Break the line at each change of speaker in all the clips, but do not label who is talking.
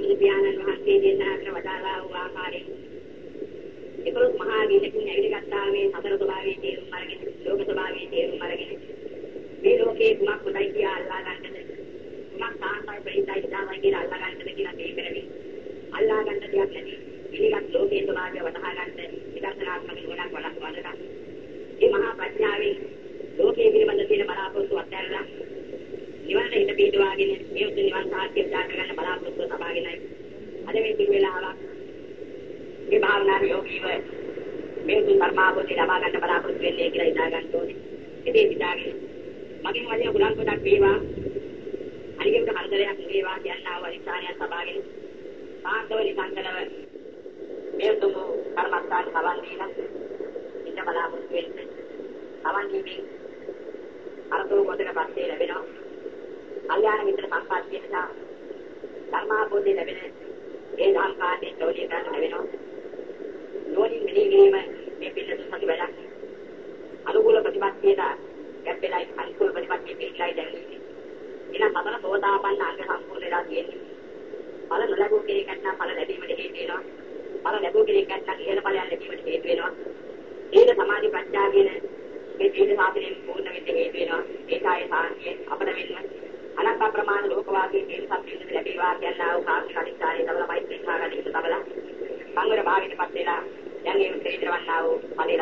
බුදුහාමුදුරු පියාණන් වහන්සේ දේශනා කර වදාළා වූ ආකාරයෙන් ඒකලොත් මහා වීරකින් ඇවිදගත්තා මේ සතර ස්වභාවයේ තේරුම් අරගෙන ලෝක ස්වභාවයේ තේරුම් අරගෙන මේ ලෝකේ කුමක් හොඳයි කියලා අල්ලා ගන්නද කුමක් සාන්තයි ප්‍රේතයි දාමයි කියලා අල්ලා ගන්නද කියලා මේ කරමින් අල්ලා ගන්න දෙයක් නැති ඉනිගත් ලෝකේ ස්වභාවය වටහා ගන්න විදර්ශනාත්මක නුවණක් වඩා වඩලා මේ මහා ප්‍රඥාවෙන් ලෝකයේ පිළිබඳ තියෙන බලාපොරොත්තු අත්හැරලා නිවන හිත පිටවාගෙන මේ උතුම් නිවන් සාක්ෂිය උදා කරගන්න බලාපොරොත්තු සබාගෙනයි අද මේ පිළි වෙලාවක් මේ භාවනා යෝගීව මේ උතුම් ධර්මාභෝධය ලබා ගන්න බලාපොරොත්තු වෙන්නේ කියලා හිතා ගන්න ඕනේ. ඉතින් හිතාගෙන මගෙන් වදින පුරන් කොටක් වේවා අනිකෙකට හතරයක් වේවා කියනවා අනිසානිය සබාගෙන සාන්තව නිසංකලව මේ උතුම් කර්මස්ථාන සවන් දීලා ඉන්න බලාපොරොත්තු වෙන්නේ. සවන් දීමෙන් අරතෝ කොටක පස්සේ ලැබෙනවා. කල්යාණ මිත්‍ර සම්පත්තිය නිසා ධර්මාභෝධය ලැබෙන ඒ ධම් කාණ්ඩේ තෝලිය ගන්න ලැබෙනවා. නෝනින් මිදීම මේ පිළිතුරු සතු වැඩක්. අනුකූල ප්‍රතිපත්තියට ගැප්පෙලයි අනුකූල ප්‍රතිපත්තිය පිළිලයි දැනෙන්නේ. එනම් සතර සෝතාපන්න අංග සම්පූර්ණ වෙලා තියෙන්නේ. ඵල නොලැබූ කෙනෙක් නැත්නම් ඵල ලැබීමට හේතු වෙනවා. ඵල ලැබූ කෙනෙක් නැත්නම් ඉහළ ඵලයන් ලැබීමට හේතු වෙනවා. ඒක සමාධි ප්‍රඥා කියන මේ තීන සාධනෙන් පූර්ණ වෙන්න හේතු වෙනවා. ඒකයි සාන්තිය අපිට වෙන්න. අනන්ත ප්‍රමාණ ලෝකවාදී තීන සම්පූර්ණ ලැබේවා කියනවා කාර්ය කලිකාරී තවල මෛත්‍රී කාගන්න ඉන්න තවල. සංවර භාවයටපත් වෙලා දැන් මේ උත්තරීතරවන්නා වූ ඵලේ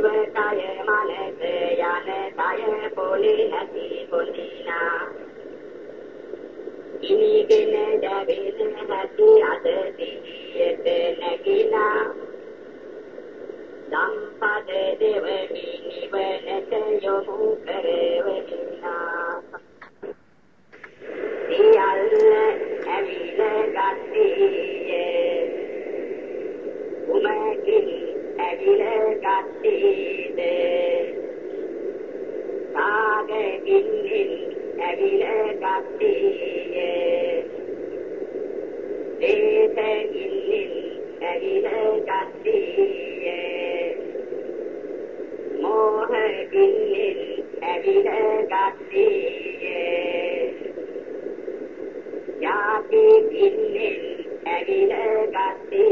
ජීවිතය මනස යන තය පොලි නැති පොලිනා ඉනිගෙන දැවෙන නැති අද දිවියට නැගිලා සම්පද දෙවමි නිවනට යොමු කරවමි ගත්තේ යාපි කින්නෙන් ඇවිල ගත්තේ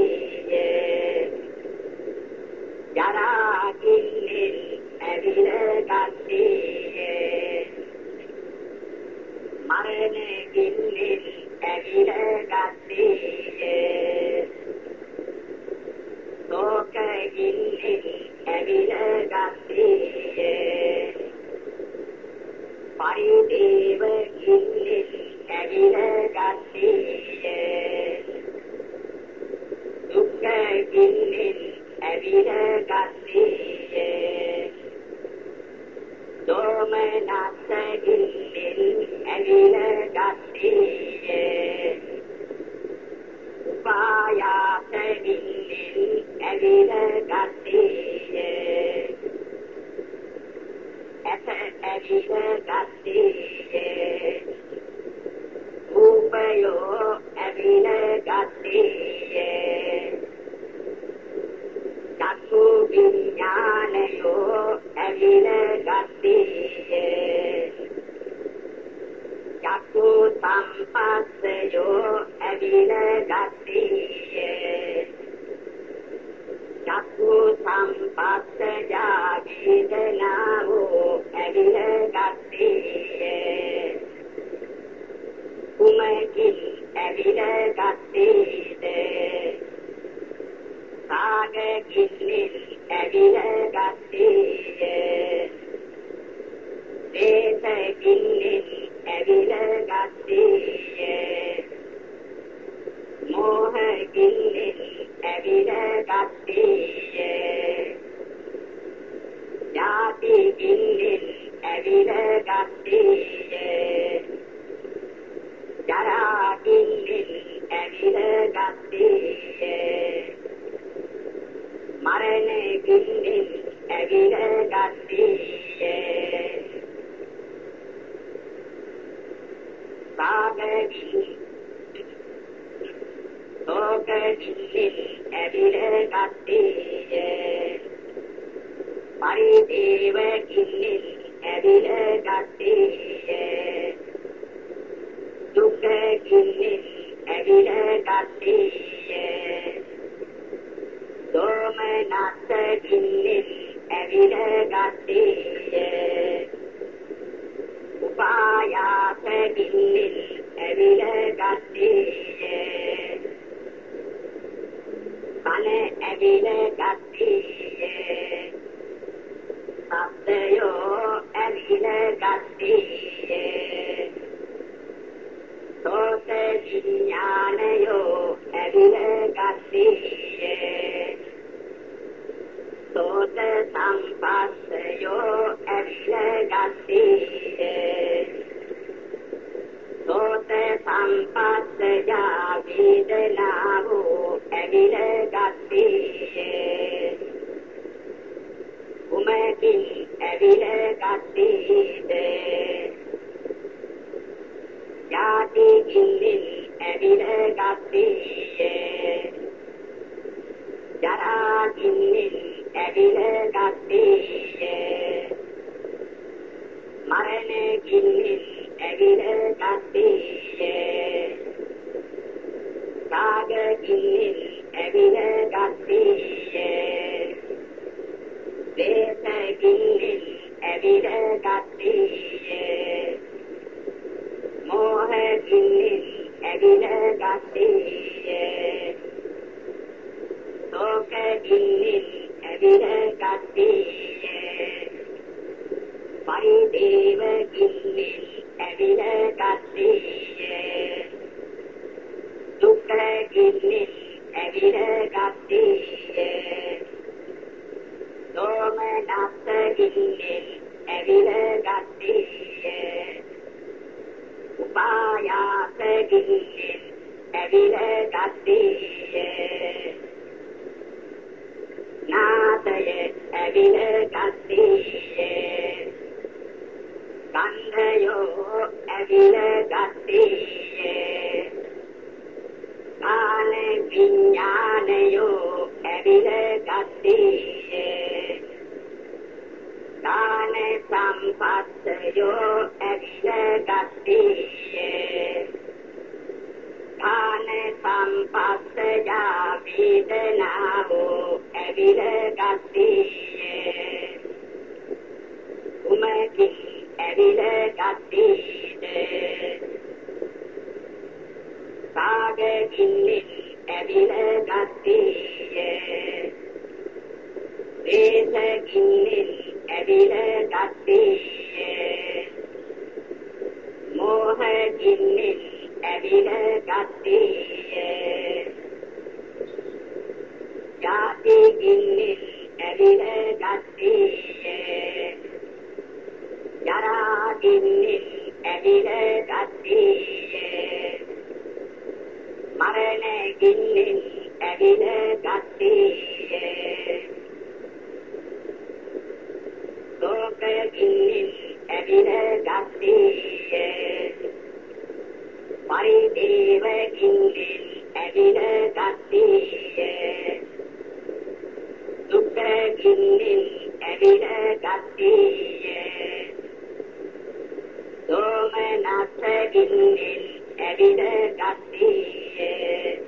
නැගිලි ඇවිද ගත්තේය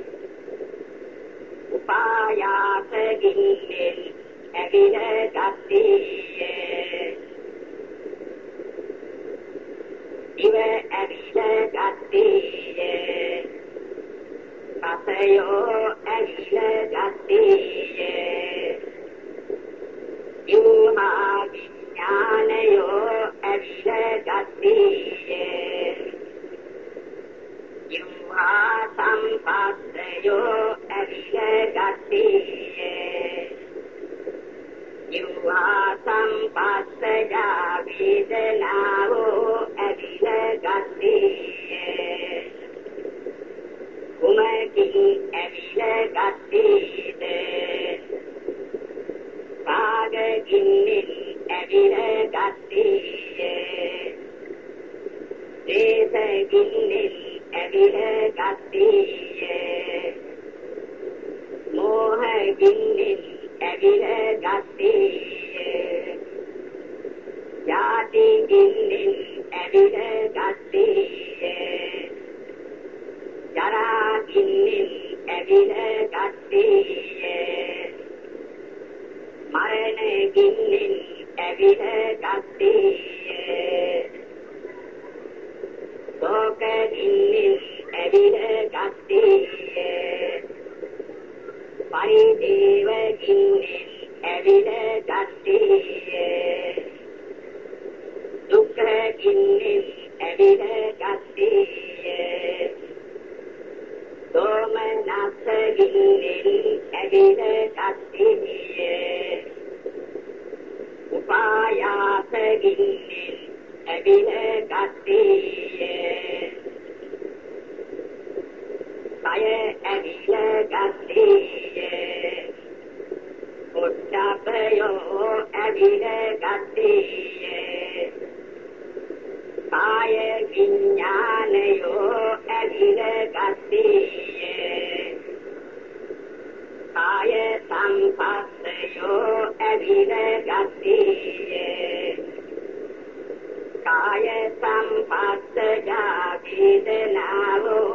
උපායාස ගින්නෙන් ඇවිද ගත්තේය ඉව ඇවිද ගත්තේය පසයෝ කාය සම්පස්සජා වේදනාවෝ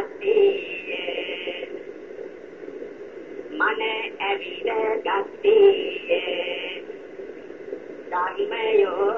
ගත්තේ මන ඇවිද ගත්තේ ධර්මයෝ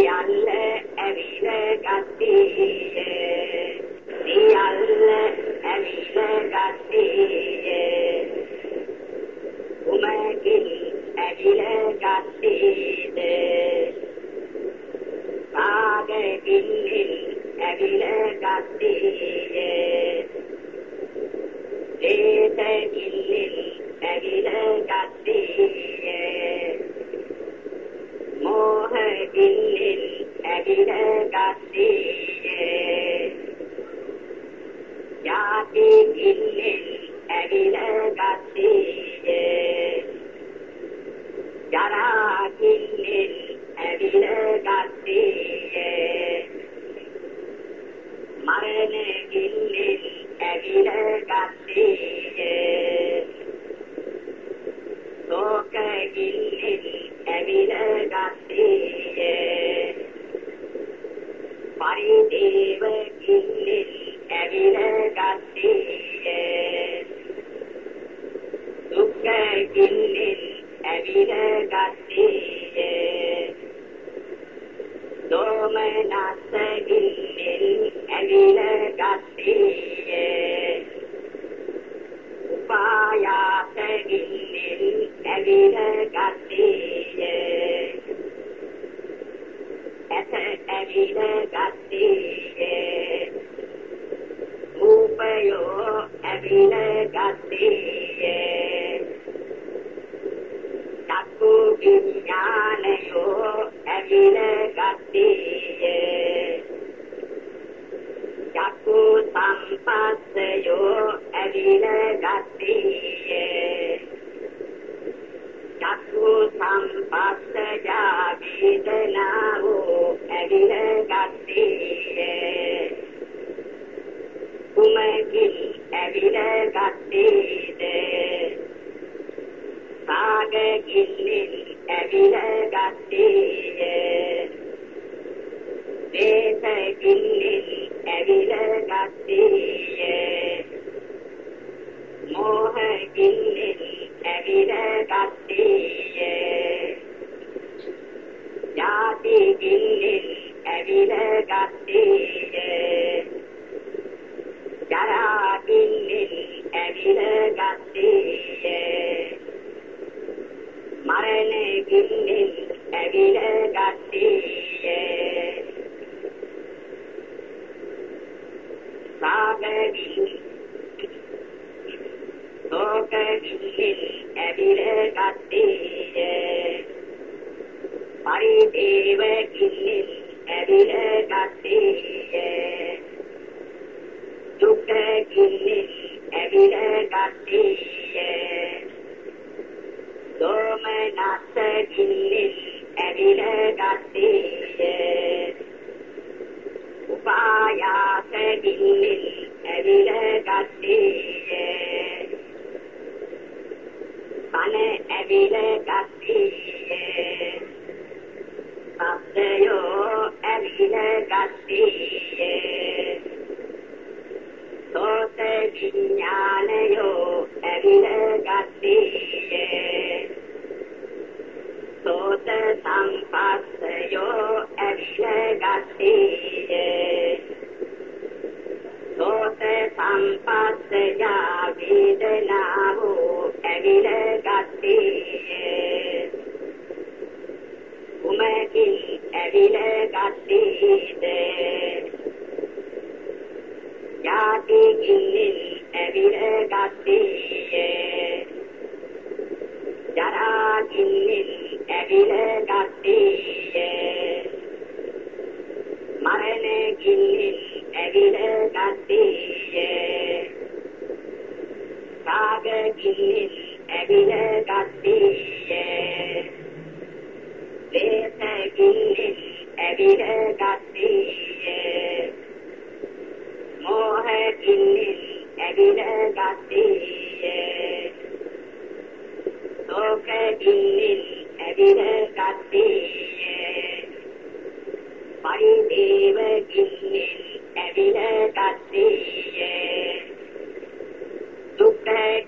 සියල්ල ඇවිල ගත්තේය සියල්ල ඇවිල ගත්තේය උමකින් ඇවිල ගත්තේද පාගකින් ඇවිල ගත්තේ.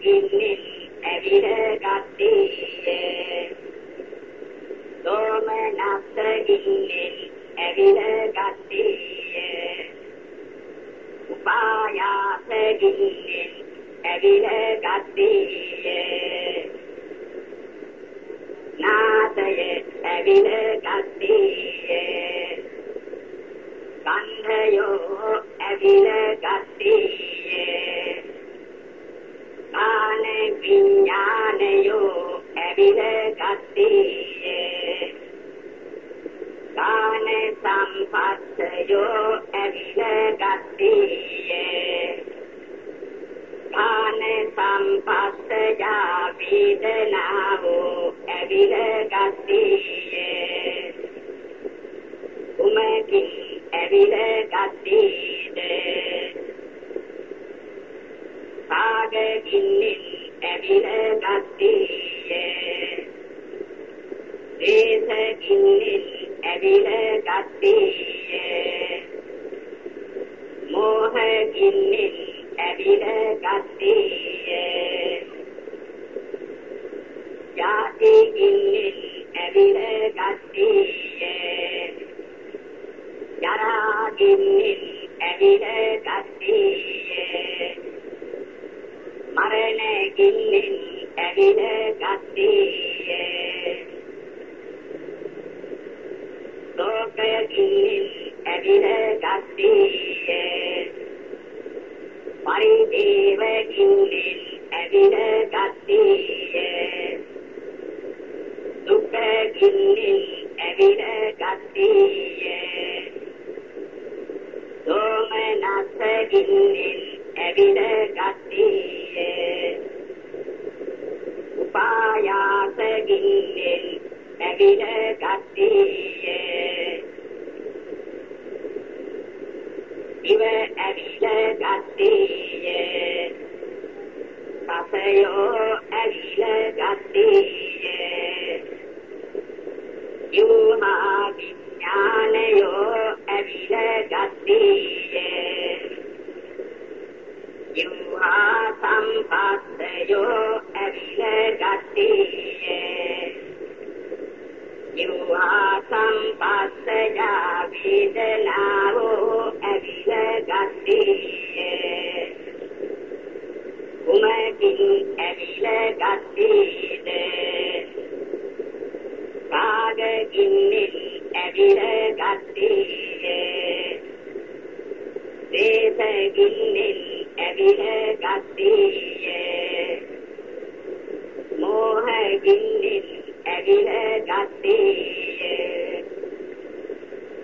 දුක්ඛකින් ඇවිල ගත්තේය සෝමනස්සකින් ඇවිල ගත්තේය උපායාසකින් ඇවිල ගත්තේය නාසය ඇවිල ගත්තේය ගන්ධයෝ ඇවිල ගත්තේය විඥානයෝ ඇවිල ගත්තේය කාන සම්පස්සයෝ ඇවිල ගත්තේය කාන සම්පස්සය වේදනාවෝ ඇවිල ගත්තේය උමකින් ඇවිල ගත්තේද? සාගකින් දේශකින් ඇවිල ගත්තේය මෝහකින් ඇවිල ගත්තේය ජාතිකින් ඇවිල ගත්තේය ජරාකින් ඇවිල ගත්තේය මරණකින් ඇවිල ගත්තේය සෝමනස්සකින් ඇවිල කුමකින් ඇවිල ගත්තේද කාගකින්නින් ඇවිල ගත්තේ දේශකින්නින් ඇවිල ගත්තේ මෝහකින්නින් ඇවිල ගත්තේ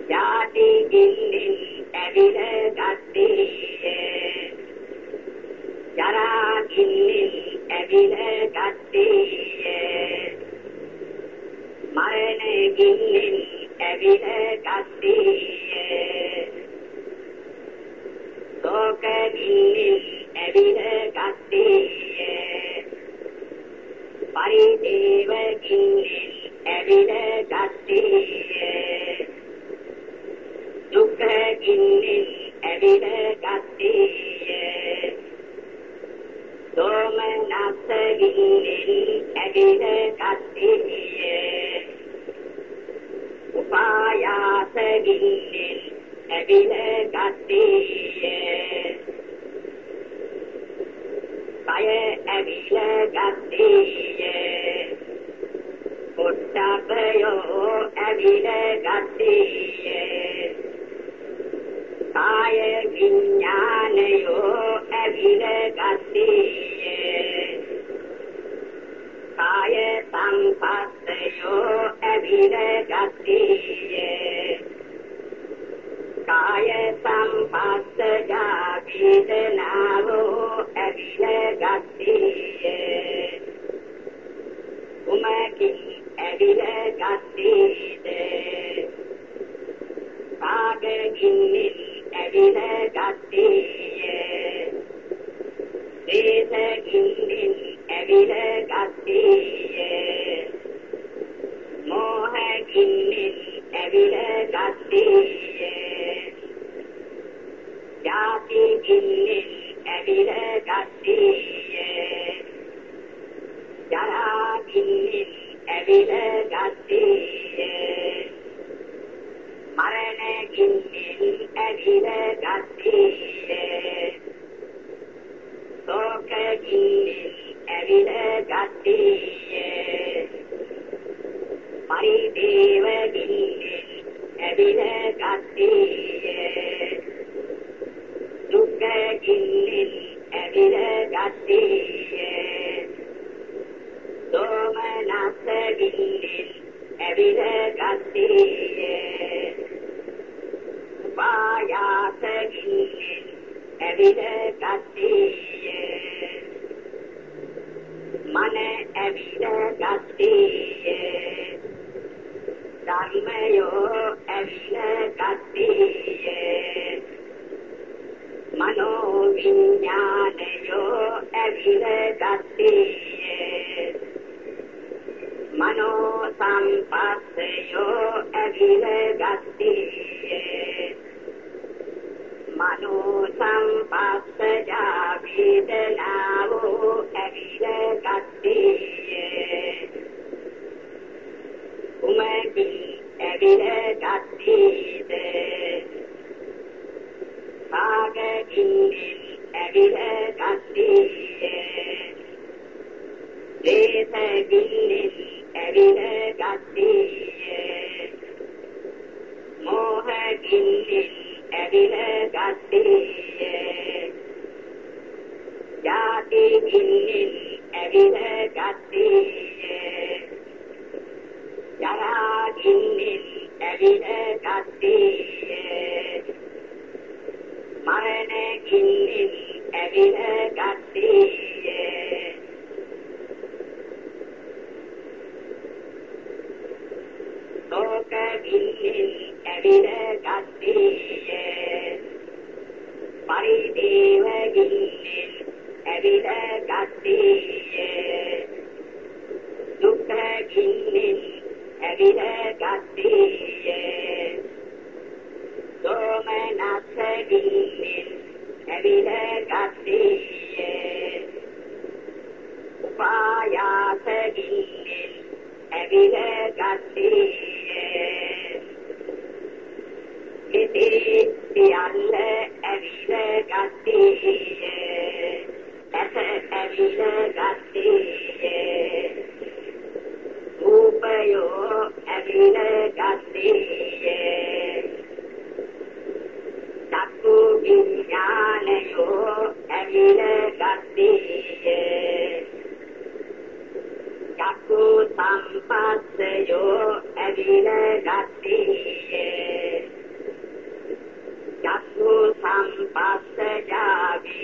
ජාතිකින්නින් ඇවිල ගත්තේ ඇවිල ගත්තේ මරණකින් ඇවිල ගත්තේ ශෝකකින් ඇවිල ගත්තේ පරිදේවකින් ඇවිල ගත්තේ දුක්ඛකින් ඇවිල දෝමනස්සකින් ඇවිල ගත්තේ උපායාසකින් ඇවිල ගත්තේ කය ඇවිල ගත්තේ පොට්ටපයෝ ඇවිල ගත්තේ කාය විඥානයෝ ඇවිල ගත්තේ සංපස්සයෝ ඇවිල ගත්තේ කාය සංපස්සජ වේදනාවෝ ඇවිල ගත්තේ උමකින් ඇවිල ගත්තේද කාගකින් ඇවිල ගත්තේ දේශකින් ඇවිල දුක්ඛකින් ඇවිල ගත්තේ දෝමනස්සකින් ඇවිල ගත්තේ පායාසකින් ඇවිල ගත්තේ මන ඇවිල ගත්තේ ධර්මයෝ ඇවිල ඇවිල ගත්තේ මනෝ සංපස්සයෝ ඇවිල ගත්තේ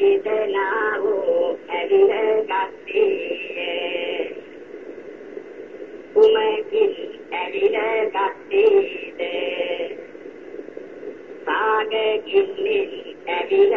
සම්පස්සජා වේදනාවෝ ඇවිල ගත්තේ කුමකින් ඇවිල ගත්තේද සාගකින් ඇවිල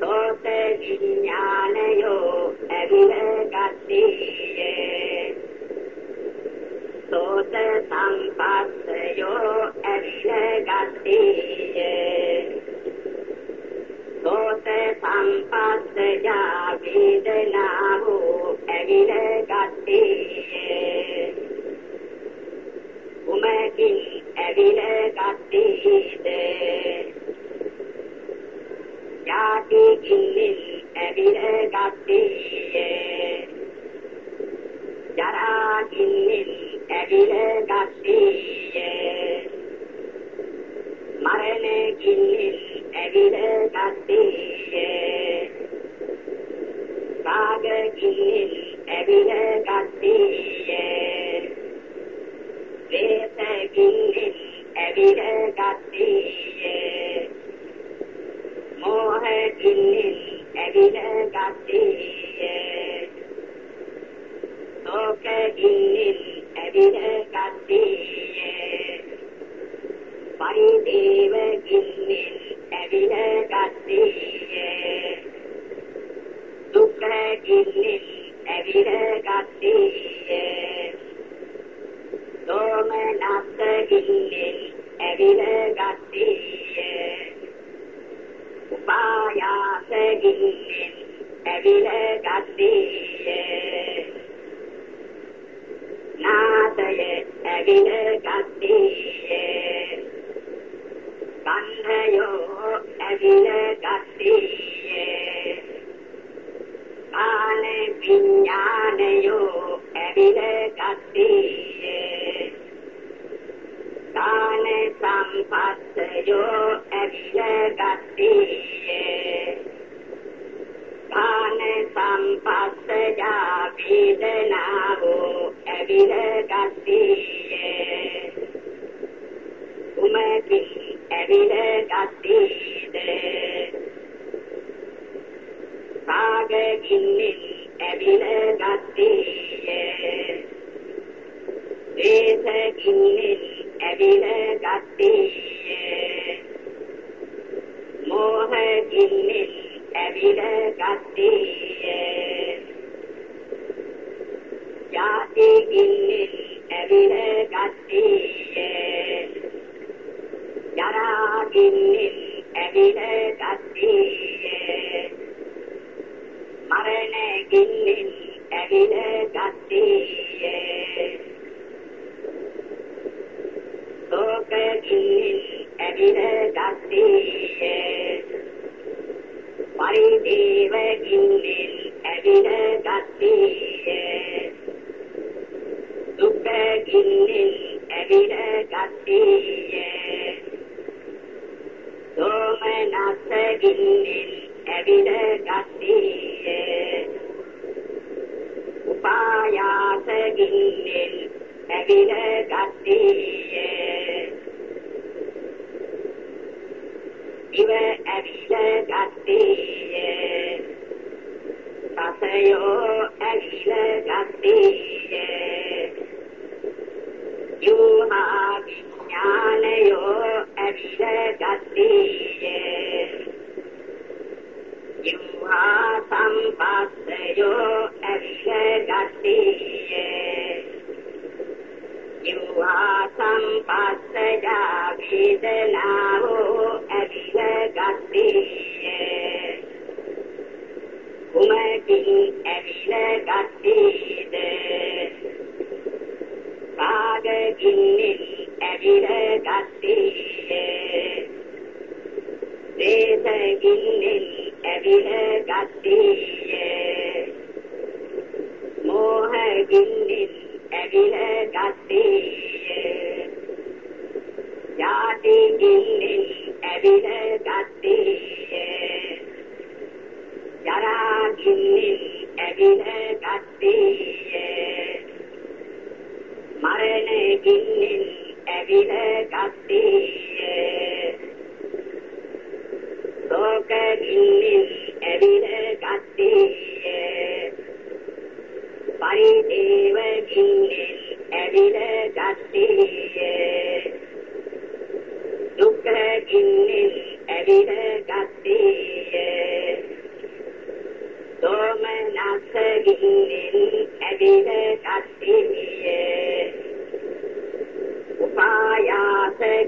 සෝත විඥානයෝ ඇවිල ගත්තේය සෝත සංපස්සයෝ ඇවිල සංපස්සජා වේදනාවෝ ඇවිල ගත්තේය කුමකින් ඇවිල ගත්තේද යාතිකින් ඇවිල ගත්තේය ජරාකින් ඇවිල ගත්තේය සෝකකින් ඇවිල ගත්තේය පරිදේවකින් ඇවිල ගත්තේය දුක්ඛකින් ඇවිල ගත්තේය සෝමනස්සකින් ඇවිල ගත්තේය උපායාසකින් ඇවිල ගත්තේය නාසය ඇවිල ගත්තේය කන්ධයෝ ඇවිල ගත්තේය කාන විඥානයෝ ඇවිල ගත්තේය කාන සම්පස්සයෝ ඇවිල ගත්තේය කාන සම්පස්සජා වේදනාවෝ ඇවිල ගත්තේය පිනගත්තේද පාගකින්නින් ඇවිල ගත්තේය දේශකින්නින් ඇවිල ගත්තේය මෝහකින්නින් ඇවිල ගත්තේය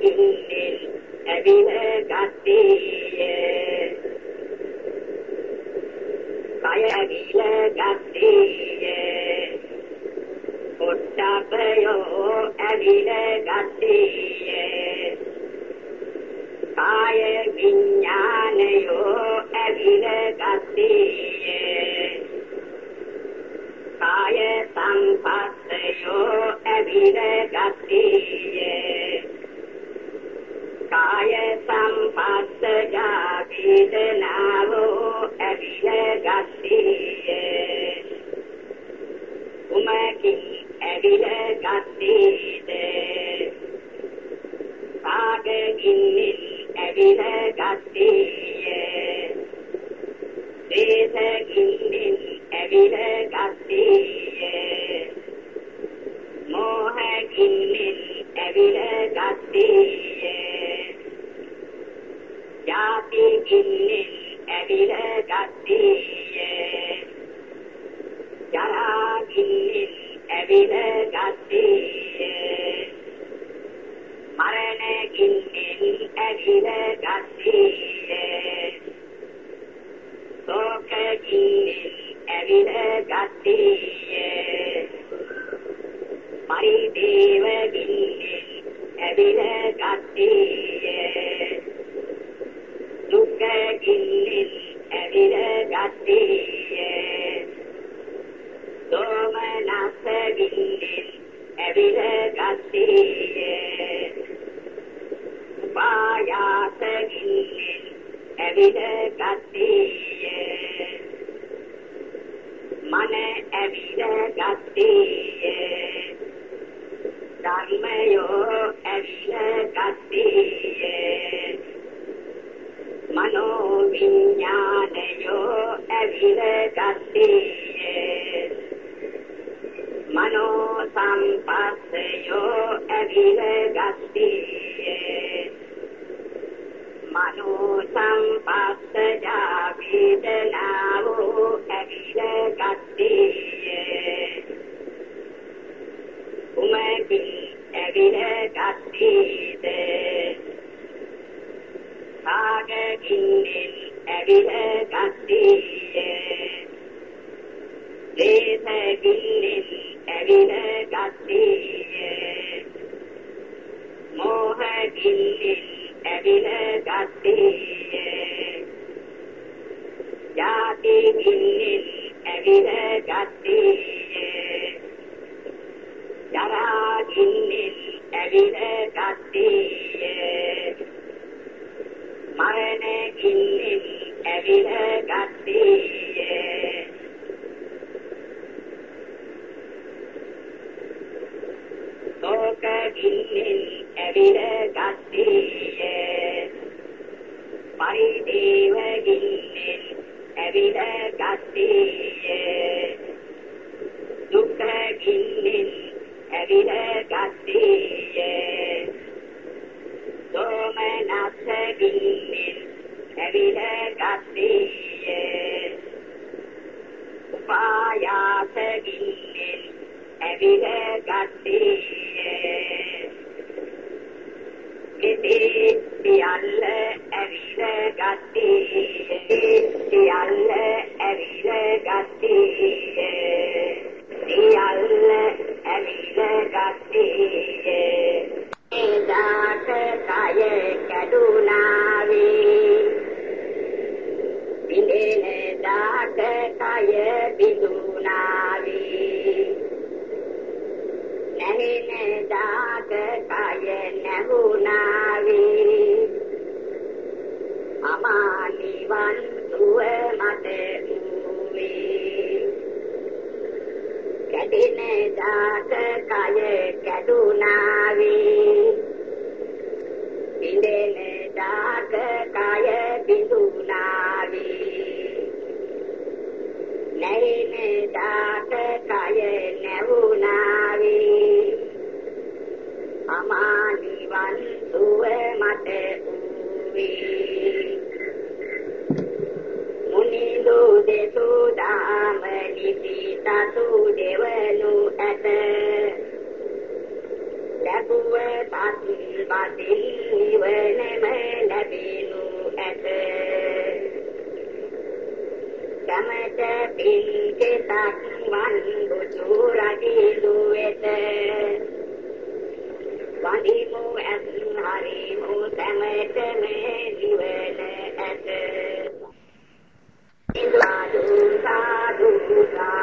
ගිහින්නේ ඇවිම ගත්තේය කය ඇවිල ගත්තේය පොට්ටපයෝ ඇවිල ගත්තේය කාය විඥානයෝ ඇවිල ගත්තේය කාය සංපස්සයෝ ඇවිල ගත්තේය llegas කී ඇවිල ගත්තේ පරිදේව ගින්නේ ඇවිල ගත්තේ දුක ගින්නේ ඇවිල ගත්තේ දෝමනස ගින්නේ ඇවිල ගත්තේ පායාස ගින්නේ ඇවිල මනෝ සම්පස්සයෝ ඇවිලගත් ඇවිල ගත්තේ ජාතිගින්නෙන් ඇවිල ගත්තේ ජරාගින්නෙන් ඇවිල ගත්තේ මරණගින්නෙන් ඇවිල ගත්තේ ලෝකගින්නෙන් ඇවිල ගත්තේ පරිදේවගින්නෙන් ඇවිල ගත්තේ දුක්ඛගින්නෙන් ඇවිල කය බිඳුනාවේ නැහෙන දාට කය නැහුනාවේ. අමා නිවන් සුව මට වූවේ කැඩෙන දාට කය කැඩුනාවේ. නැහෙන දාට කය නැවුනාවේ අමා නිවන් සුව මට වූවේ. මුනිදු දෙසු දාම නිසි තතු දෙවනු ඇත. ලැබුව පත් පතින් නිවනම සැමට පිළිදෙතක් වන් බුදු රජු වෙත වඳිමු ඇත් හරිමු සැමට මේ දිවන ඇත. ඉන්ද්‍රාදු සාදු සා